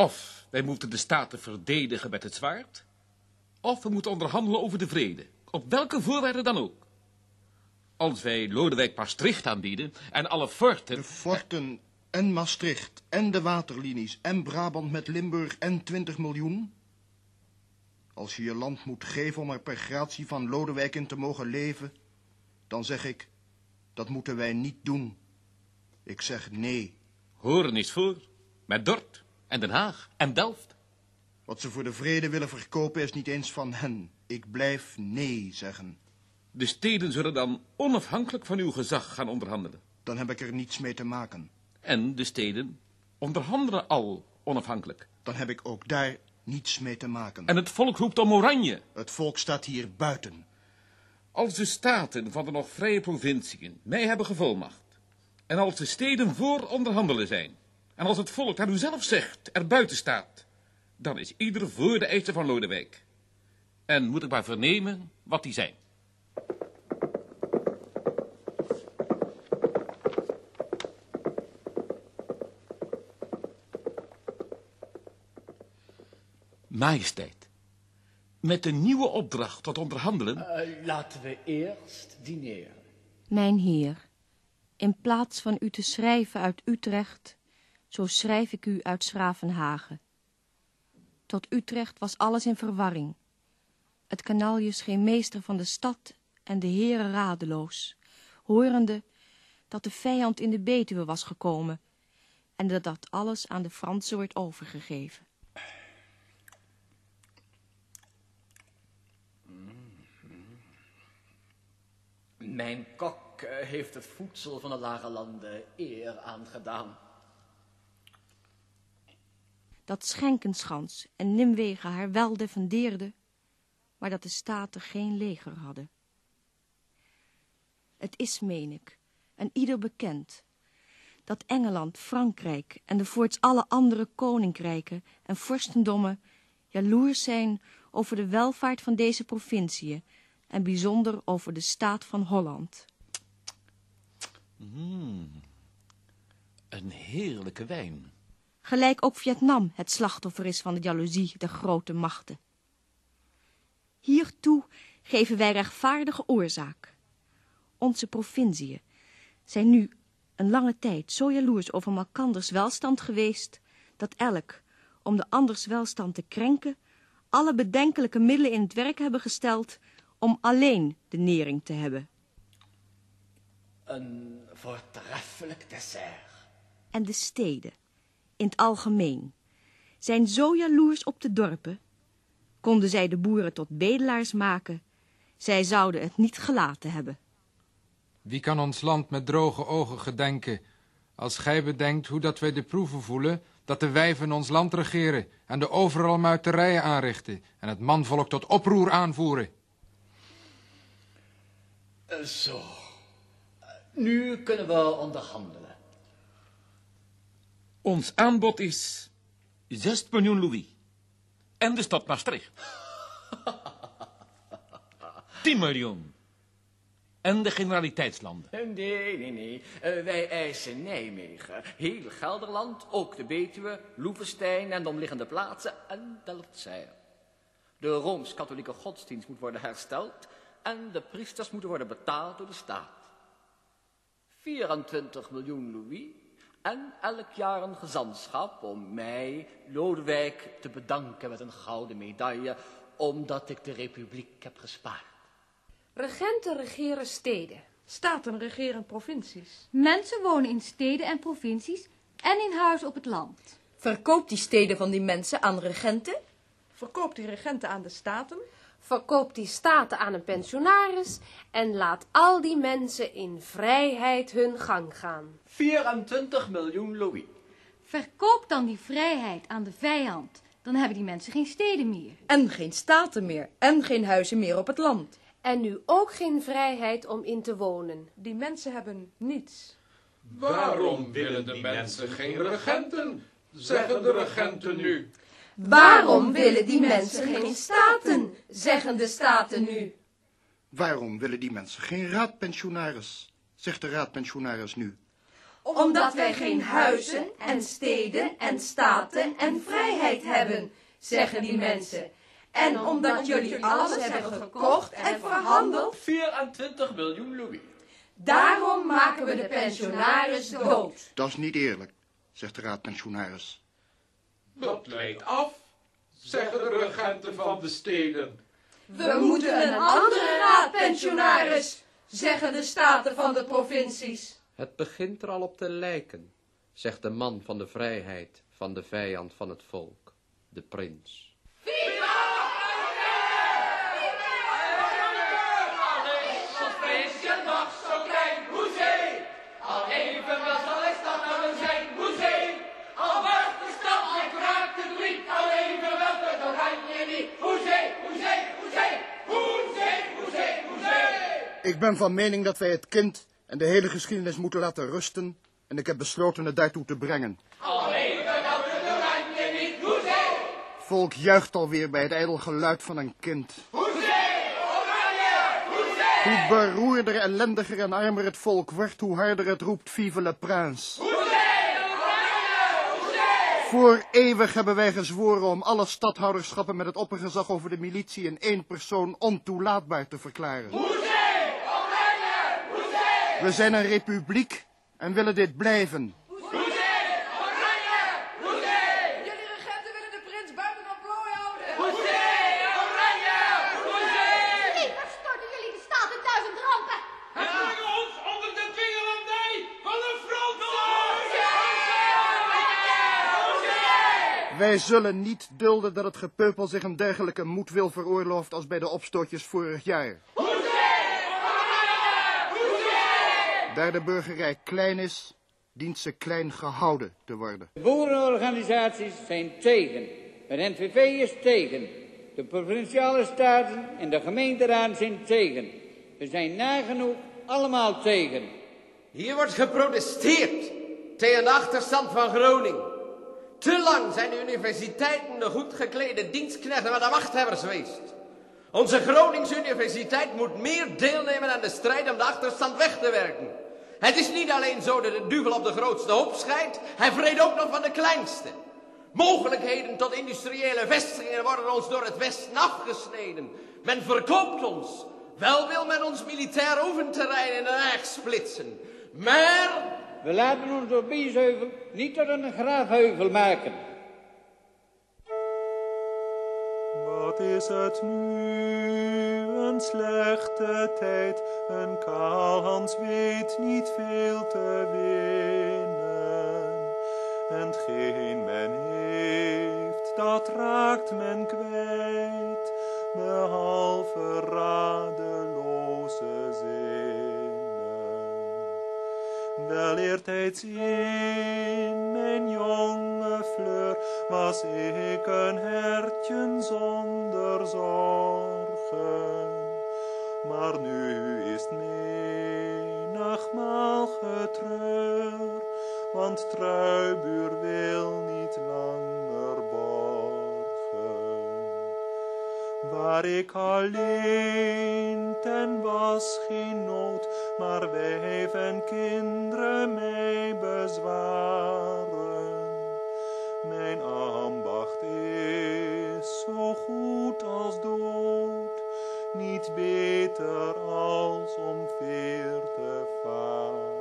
Of wij moeten de staten verdedigen met het zwaard, of we moeten onderhandelen over de vrede, op welke voorwaarden dan ook. Als wij Lodewijk Maastricht aanbieden en alle forten... De forten en Maastricht en de waterlinies en Brabant met Limburg en 20 miljoen? Als je je land moet geven om er per gratie van Lodewijk in te mogen leven, dan zeg ik, dat moeten wij niet doen. Ik zeg nee. Horen is voor, met Dort en Den Haag en Delft. Wat ze voor de vrede willen verkopen is niet eens van hen. Ik blijf nee zeggen. De steden zullen dan onafhankelijk van uw gezag gaan onderhandelen. Dan heb ik er niets mee te maken. En de steden onderhandelen al onafhankelijk. Dan heb ik ook daar niets mee te maken. En het volk roept om oranje. Het volk staat hier buiten. Als de staten van de nog vrije provinciën mij hebben gevolmacht... en als de steden voor onderhandelen zijn... en als het volk, dat u zelf zegt, er buiten staat... dan is ieder voor de eisen van Lodewijk. En moet ik maar vernemen wat die zijn. Majesteit, met een nieuwe opdracht tot onderhandelen... Eh, laten we eerst dineren. Mijn heer, in plaats van u te schrijven uit Utrecht, zo schrijf ik u uit Schravenhagen. Tot Utrecht was alles in verwarring. Het kanalje scheen meester van de stad en de heren radeloos, horende dat de vijand in de Betuwe was gekomen en dat dat alles aan de Fransen wordt overgegeven. Mijn kok eh, heeft het voedsel van de lage landen eer aangedaan. Dat Schenkenschans en Nimwegen haar wel defendeerden, maar dat de staten geen leger hadden. Het is, meen ik, en ieder bekend, dat Engeland, Frankrijk en de voorts alle andere koninkrijken en vorstendommen jaloers zijn over de welvaart van deze provinciën en bijzonder over de staat van Holland. Mm, een heerlijke wijn. Gelijk ook Vietnam het slachtoffer is van de jaloezie der grote machten. Hiertoe geven wij rechtvaardige oorzaak. Onze provinciën zijn nu een lange tijd zo jaloers over malkanders welstand geweest, dat elk, om de anders welstand te krenken, alle bedenkelijke middelen in het werk hebben gesteld om alleen de nering te hebben. Een voortreffelijk dessert. En de steden, in het algemeen, zijn zo jaloers op de dorpen. Konden zij de boeren tot bedelaars maken, zij zouden het niet gelaten hebben. Wie kan ons land met droge ogen gedenken, als gij bedenkt hoe dat wij de proeven voelen, dat de wijven ons land regeren en de overal muiterijen aanrichten en het manvolk tot oproer aanvoeren? Eh, Zo. Eh, Nu kunnen we onderhandelen. Ons aanbod is 6 miljoen louis. En de stad Maastricht. 10 miljoen. En de generaliteitslanden. Nee, nee, nee. Eh, wij eisen Nijmegen, heel Gelderland, ook de Betuwe, Loevestein en de omliggende plaatsen en Delfzijl. De Rooms-Katholieke godsdienst moet worden hersteld en de priesters moeten worden betaald door de staat. 24 miljoen louis en elk jaar een gezantschap om mij, Lodewijk, te bedanken met een gouden medaille, omdat ik de republiek heb gespaard. Regenten regeren steden. Staten regeren provincies. Mensen wonen in steden en provincies en in huizen op het land. Verkoop die steden van die mensen aan regenten. Verkoopt die regenten aan de staten. Verkoopt die staten aan een pensionaris en laat al die mensen in vrijheid hun gang gaan. 24 miljoen louis. Verkoop dan die vrijheid aan de vijand. Dan hebben die mensen geen steden meer. En geen staten meer. En geen huizen meer op het land. En nu ook geen vrijheid om in te wonen. Die mensen hebben niets. Waarom willen de mensen geen regenten? Zeggen de regenten nu. Waarom willen die mensen geen staten? Zeggen de staten nu. Waarom willen die mensen geen raadpensionaris? Zegt de raadpensionaris nu. Omdat wij geen huizen en steden en staten en vrijheid hebben, zeggen die mensen. En omdat jullie alles hebben gekocht en verhandeld, 24 miljoen louis. daarom maken we de pensionaris dood. Dat is niet eerlijk, zegt de raadpensionaris. Dat leidt af, zeggen de regenten van de steden. We moeten een andere raad, pensionaris, zeggen de staten van de provincies. Het begint er al op te lijken, zegt de man van de vrijheid, van de vijand van het volk, de prins. Als prinsje nog zo klein, hoezee. Al even wel zal ik stad naar zijn, hoezee. Al was de stad ik raak de driet, al even wel het oranje niet. Hoezee, hoezee, hoezee, hoezee, hoezee, hoezee. Ik ben van mening dat wij het kind en de hele geschiedenis moeten laten rusten en ik heb besloten het daartoe te brengen. Volk juicht alweer bij het ijdel geluid van een kind. Hoe beroerder, ellendiger en armer het volk wordt, hoe harder het roept Vive le Prince. Voor eeuwig hebben wij gezworen om alle stadhouderschappen met het oppergezag over de militie in één persoon ontoelaatbaar te verklaren. We zijn een republiek en willen dit blijven. Jullie regenten willen de prins buiten dat plooi houden. Liever storten jullie de staat in duizend rampen. En brengen ons onder de dwingelandij van de Fransen. Wij zullen niet dulden dat het gepeupel zich een dergelijke moedwil veroorlooft als bij de opstootjes vorig jaar. Daar de burgerij klein is, dient ze klein gehouden te worden. De boerenorganisaties zijn tegen. Het NVV is tegen. De provinciale staten en de gemeenteraad zijn tegen. We zijn nagenoeg allemaal tegen. Hier wordt geprotesteerd tegen de achterstand van Groningen. Te lang zijn de universiteiten de goed geklede dienstknechten van de machthebbers geweest. Onze Groningse Universiteit moet meer deelnemen aan de strijd om de achterstand weg te werken. Het is niet alleen zo dat de duvel op de grootste hoop schijnt, hij vreet ook nog van de kleinste. Mogelijkheden tot industriële vestigingen worden ons door het Westen afgesneden. Men verkoopt ons. Wel wil men ons militair oefenterrein in Den Haag splitsen. Maar We laten ons door Biesheuvel niet tot een graafheuvel maken. Wat is het nu een slechte tijd, een kaalhans weet niet veel te winnen. En geen men heeft, dat raakt men kwijt, behalve radeloze zinnen. Wel eertijds was ik een hertje zonder zorgen. Maar nu is het menigmaal getreur, want truibuur wil niet langer borgen. Waar ik alleen ten was geen nood, maar wijf en kinderen mij bezwaren. Niet beter als om veer te varen.